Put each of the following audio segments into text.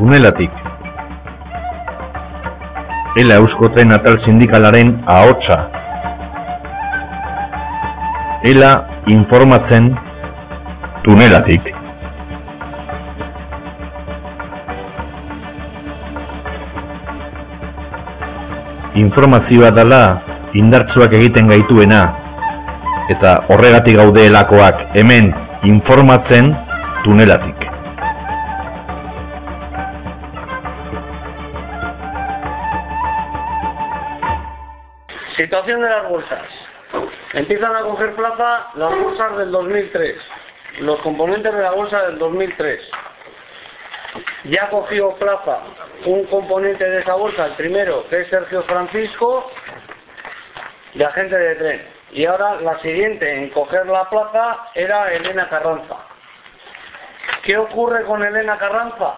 tunelatik. Ela Euskotren Atal Sindikalaren ahotsa. Ela informatzen tunelatik. Informazioa dela indartsuak egiten gaituena eta horregatik gaudeelakoak hemen informatzen tunelatik. Situación de las bolsas. Empiezan a coger plaza las bolsas del 2003, los componentes de la bolsa del 2003. Ya cogió plaza un componente de esa bolsa, el primero, que es Sergio Francisco, de agente de tren. Y ahora la siguiente en coger la plaza era Elena Carranza. ¿Qué ocurre con Elena Carranza?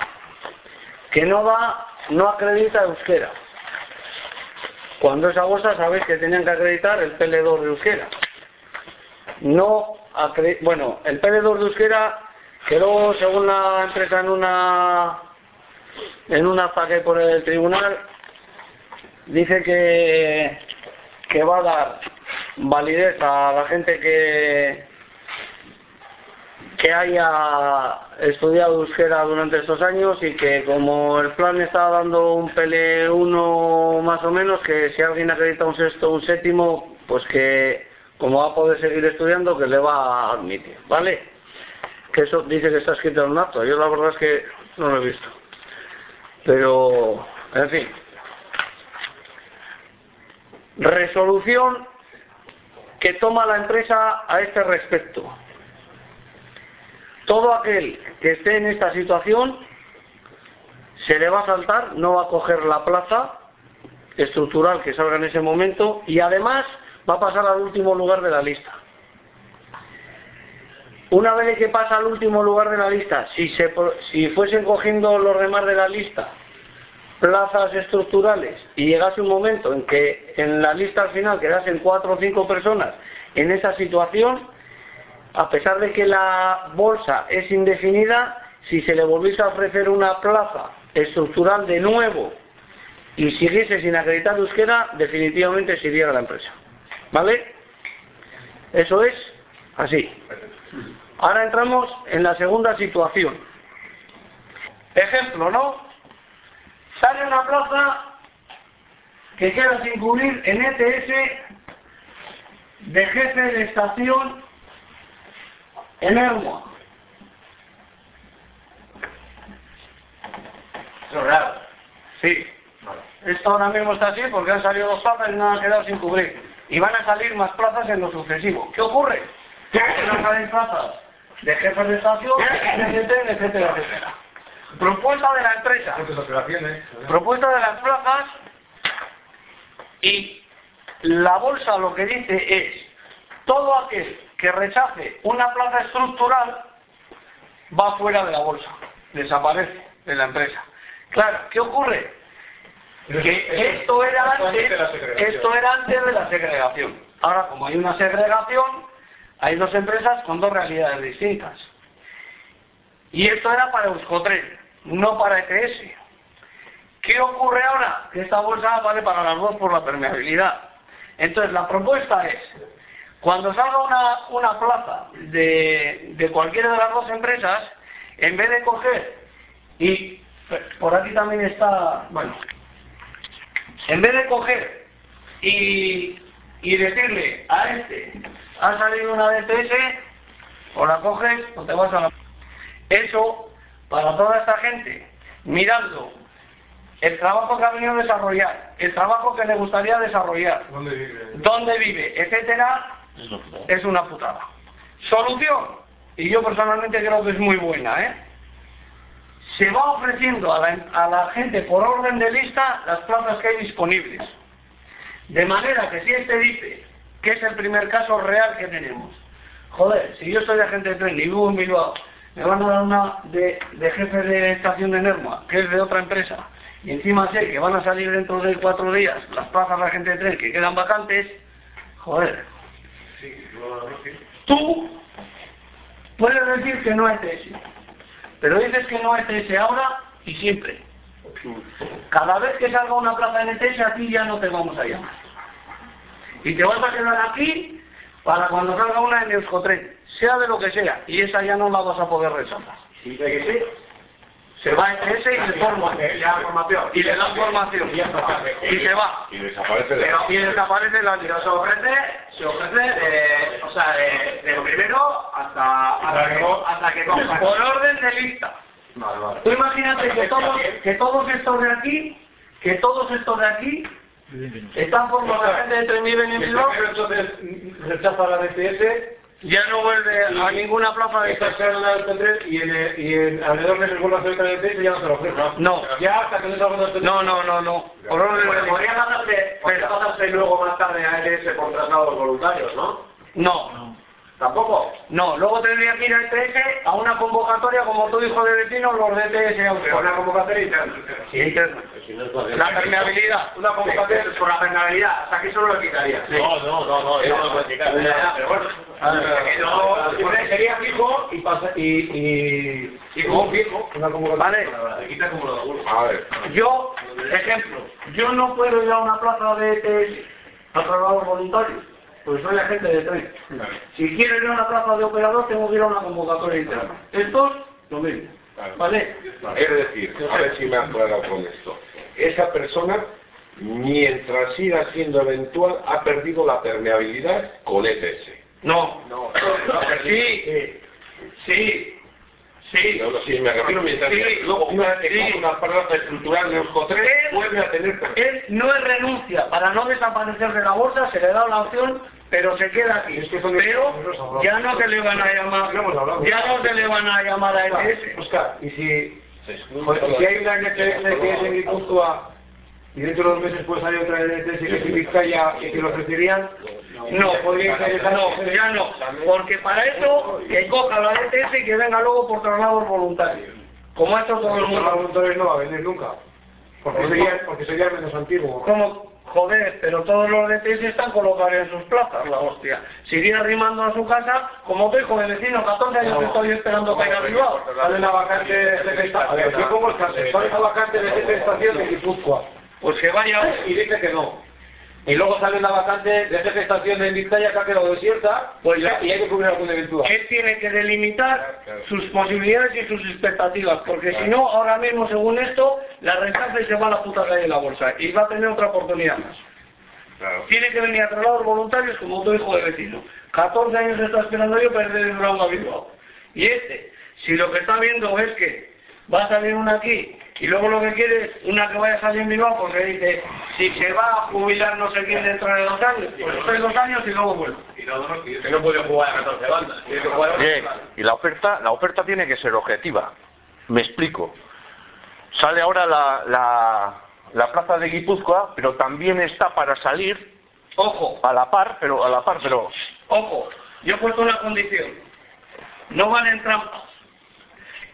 Que no va, no acredita euskera. Cuando esa bolsa sabéis que tenían que acreditar el PL2 de euskera. No bueno, el PL2 de euskera, que luego según la empresa en una en una acta que por el tribunal dice que que va a dar validez a la gente que que haya estudiado euskera durante estos años y que como el plan está dando un PL1 más o menos, que si alguien acredita un sexto o un séptimo, pues que como va a poder seguir estudiando, que le va a admitir, ¿vale? Que eso dice que está escrito en un acto, yo la verdad es que no lo he visto. Pero, en fin. Resolución que toma la empresa a este respecto. Todo aquel que esté en esta situación se le va a saltar, no va a coger la plaza estructural que salga en ese momento y además va a pasar al último lugar de la lista. Una vez que pasa al último lugar de la lista, si, se, si fuesen cogiendo los demás de la lista plazas estructurales y llegase un momento en que en la lista al final quedasen cuatro o cinco personas en esa situación, a pesar de que la bolsa es indefinida, si se le volviese a ofrecer una plaza estructural de nuevo y siguiese sin acreditar euskera, definitivamente se iría la empresa. ¿Vale? Eso es así. Ahora entramos en la segunda situación. Ejemplo, ¿no? Sale una plaza que queda sin en ETS de jefe de estación en Ermua. ¿Es real? Sí. Esto ahora mismo está así porque han salido dos plazas y no han quedado sin cubrir. Y van a salir más plazas en lo sucesivo. ¿Qué ocurre? Que no salen plazas de jefes de estación, etcétera, etcétera, etcétera. Propuesta de la empresa. Propuesta de las plazas y la bolsa lo que dice es todo aquel que rechace una plaza estructural va fuera de la bolsa, desaparece de la empresa. Claro, ¿qué ocurre? Que esto era antes, esto era antes de la segregación. Ahora, como hay una segregación, hay dos empresas con dos realidades distintas. Y esto era para Euskotren no para ETS. ¿Qué ocurre ahora? Que esta bolsa vale para las dos por la permeabilidad. Entonces, la propuesta es, cuando salga una, una plaza de, de cualquiera de las dos empresas, en vez de coger, y por aquí también está, bueno, en vez de coger y, y decirle a este, ha salido una DTS, o la coges o te vas a la... Eso para toda esta gente, mirando el trabajo que ha venido a desarrollar, el trabajo que le gustaría desarrollar, dónde vive, dónde vive etcétera, es una putada. Solución, y yo personalmente creo que es muy buena, ¿eh? Se va ofreciendo a la, gente por orden de lista las plazas que hay disponibles. De manera que si este dice que es el primer caso real que tenemos, joder, si yo soy agente de tren y vivo en Bilbao, me van a dar una de, jefe de estación de Nerma, que es de otra empresa, y encima sé que van a salir dentro de cuatro días las plazas de la gente de tren que quedan vacantes, joder. Tú puedes decir que no es TS, pero dices que no es TS ahora y siempre. Cada vez que salga una plaza de NTS, aquí ya no te vamos a llamar. Y te vas a quedar aquí para cuando salga una en Euskotren, sea de lo que sea, y esa ya no la vas a poder resaltar. ¿Y de que sí? Se va a ETS y le forma. Le da formación. Y le dan formación. Y se va. Y desaparece de Pero- Y desaparece la se ofrece, se ofrece de, o sea, de, de lo primero hasta, hasta que, hasta que. Por orden de lista. Vale, vale. Tú imagínate que todos, que todos estos de aquí, que todos estos de aquí, están formados de gente de 3.000 en Bilbao, entonces rechaza la DTS, ya no vuelve a ninguna plaza de esta estas. se la DTS y en, y en alrededor de vuelve a hacer otra DTS ya no se lo ofrece. No, Ya hasta que no una DTS. no, no, no, no. Podría pasarse, luego más tarde a ETS por traslados voluntarios, ¿no? No, ¿Tampoco? no. Luego tendría que ir al TS a una convocatoria como tu hijo de vecino, los de TS Con una convocatoria interna. Sí, interna. La permeabilidad. Una convocatoria por la penalidad, hasta que eso no lo quitaría. No, no, no, no, eso no puede quitar. Pero bueno, sería fijo y pasa y y y como fijo una convocatoria. Vale. quita como lo A ver, Yo, ejemplo, yo no puedo ir a una plaza de ETS a trabajadores voluntarios, porque soy agente de tren. Si quiero ir a una plaza de operador, tengo que ir a una convocatoria interna. Estos, lo mismo. ¿Vale? es decir, a ver si me ha aclarado con esto. Esa persona, mientras siga siendo eventual, ha perdido la permeabilidad con ETS. No. No. Sí. Sí. Sí. No, no, sí, me mientras Sí. luego una Sí. una plaza estructural de Euskotren, vuelve a tener Él no es renuncia, para no desaparecer de la bolsa se le da la opción, pero se queda aquí. Es que son- Pero ya no se le van a llamar, Ya no se le van a llamar a ETS. Oscar, y si joder, si hay una NTS que es en Guipúzcoa y dentro de dos meses puede salir otra NTS que es en Vizcaya y que lo ofrecerían, No, podría interesar no, ya no, porque para eso que coja la ETS y que venga luego por traslados voluntarios, como ha hecho todo el mundo. voluntarios no va a vender nunca. Porque sería, porque sería menos antiguo. Como, joder, pero todos los ETS están colocados en sus plazas, la hostia. Si iría arrimando a su casa, como tu hijo de vecino, 14 años que estoy esperando que haya Bilbao. Sale la vacante de esta- A ver, yo pongo el caso. Sale la vacante de de estación de Guipúzcoa. Pues que vaya Y dice que no. Y luego sale la vacante de de estación de Vizcaya que ha quedado desierta Pues y, hay que cubrir alguna eventual. Él tiene que delimitar sus posibilidades y sus expectativas, porque si no, ahora mismo, según esto, la rechaza y se va a la puta calle de la bolsa, y va a tener otra oportunidad más. Tiene que venir a traslados voluntarios como tu hijo de vecino. 14 años está esperando yo perder el Durango a Bilbao. Y este, si lo que está viendo es que va a salir una aquí, y luego lo que quiere es una que vaya a salir en Bilbao, porque dice, si se va a jubilar no sé quién dentro de dos años, pues estoy dos años y luego vuelvo. Que no puede jugar a 14 bandas. Tiene que jugar a Bien, y la oferta, la oferta tiene que ser objetiva. Me explico. Sale ahora la, la, la plaza de Guipúzcoa, pero también está para salir Ojo, a la par, pero a la par, pero Ojo, yo he puesto una condición. No valen trampas.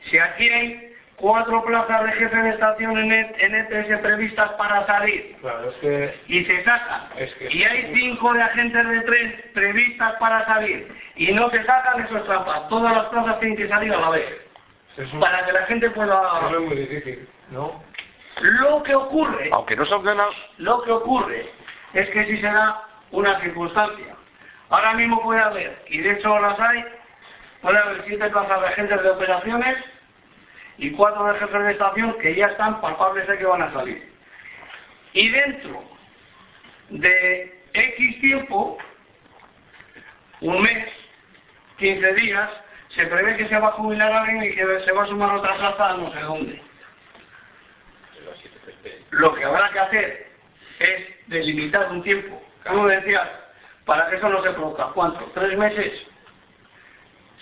Si aquí hay cuatro plazas de jefe de estación en, E- en ETS previstas para salir Claro, es que y se sacan, Es que- y hay cinco de agentes de tren previstas para salir y no se sacan, eso es trampa. Todas las plazas tienen que salir a la vez es un para que la gente pueda... problema muy difícil, ¿no? Lo que ocurre aunque no salgan a- lo que ocurre es que si se da una circunstancia. Ahora mismo puede haber, y de hecho las hay, puede haber siete plazas de agentes de operaciones y cuatro de jefes de estación que ya están palpables de que van a salir. Y dentro de X tiempo, un mes, 15 días, se prevé que se va a jubilar alguien y que se va a sumar otra plaza a no sé dónde. Lo que habrá que hacer es delimitar un tiempo, como decías, para que eso no se produzca. ¿Cuánto? ¿Tres meses?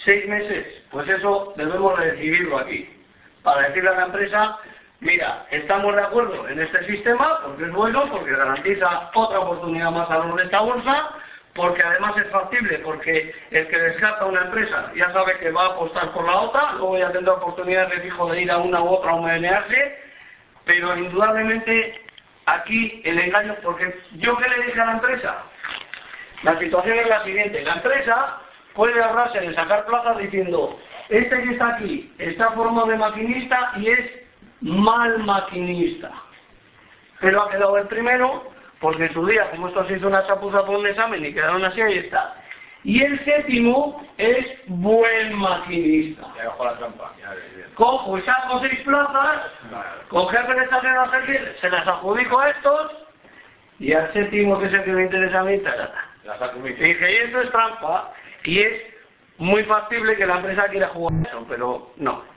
¿Seis meses? Pues eso debemos de decidirlo aquí. Para decirle a la empresa, mira, estamos de acuerdo en este sistema porque es bueno, porque garantiza otra oportunidad más a los de esta bolsa, porque además es factible, porque el que descarta una empresa ya sabe que va a apostar por la otra, luego ya tendrá oportunidad de fijo de ir a una u otra a humenearse, pero indudablemente aquí el engaño, porque yo que le dije a la empresa, la situación es la siguiente, la empresa puede ahorrarse de sacar plazas diciendo, este que está aquí está formado de maquinista y es mal maquinista. Pero ha quedado el primero, porque en su día, como esto se hizo una chapuza por un examen y quedaron así, ahí está. Y el séptimo es buen maquinista. Ya bajo la trampa. Ya, bien. Cojo y saco seis plazas, con jefe de estación se las adjudico a estos, y al séptimo, que es el que me interesa a mí, tarata. Las dije, y eso es trampa, y es muy factible que la empresa quiera jugar eso, pero no.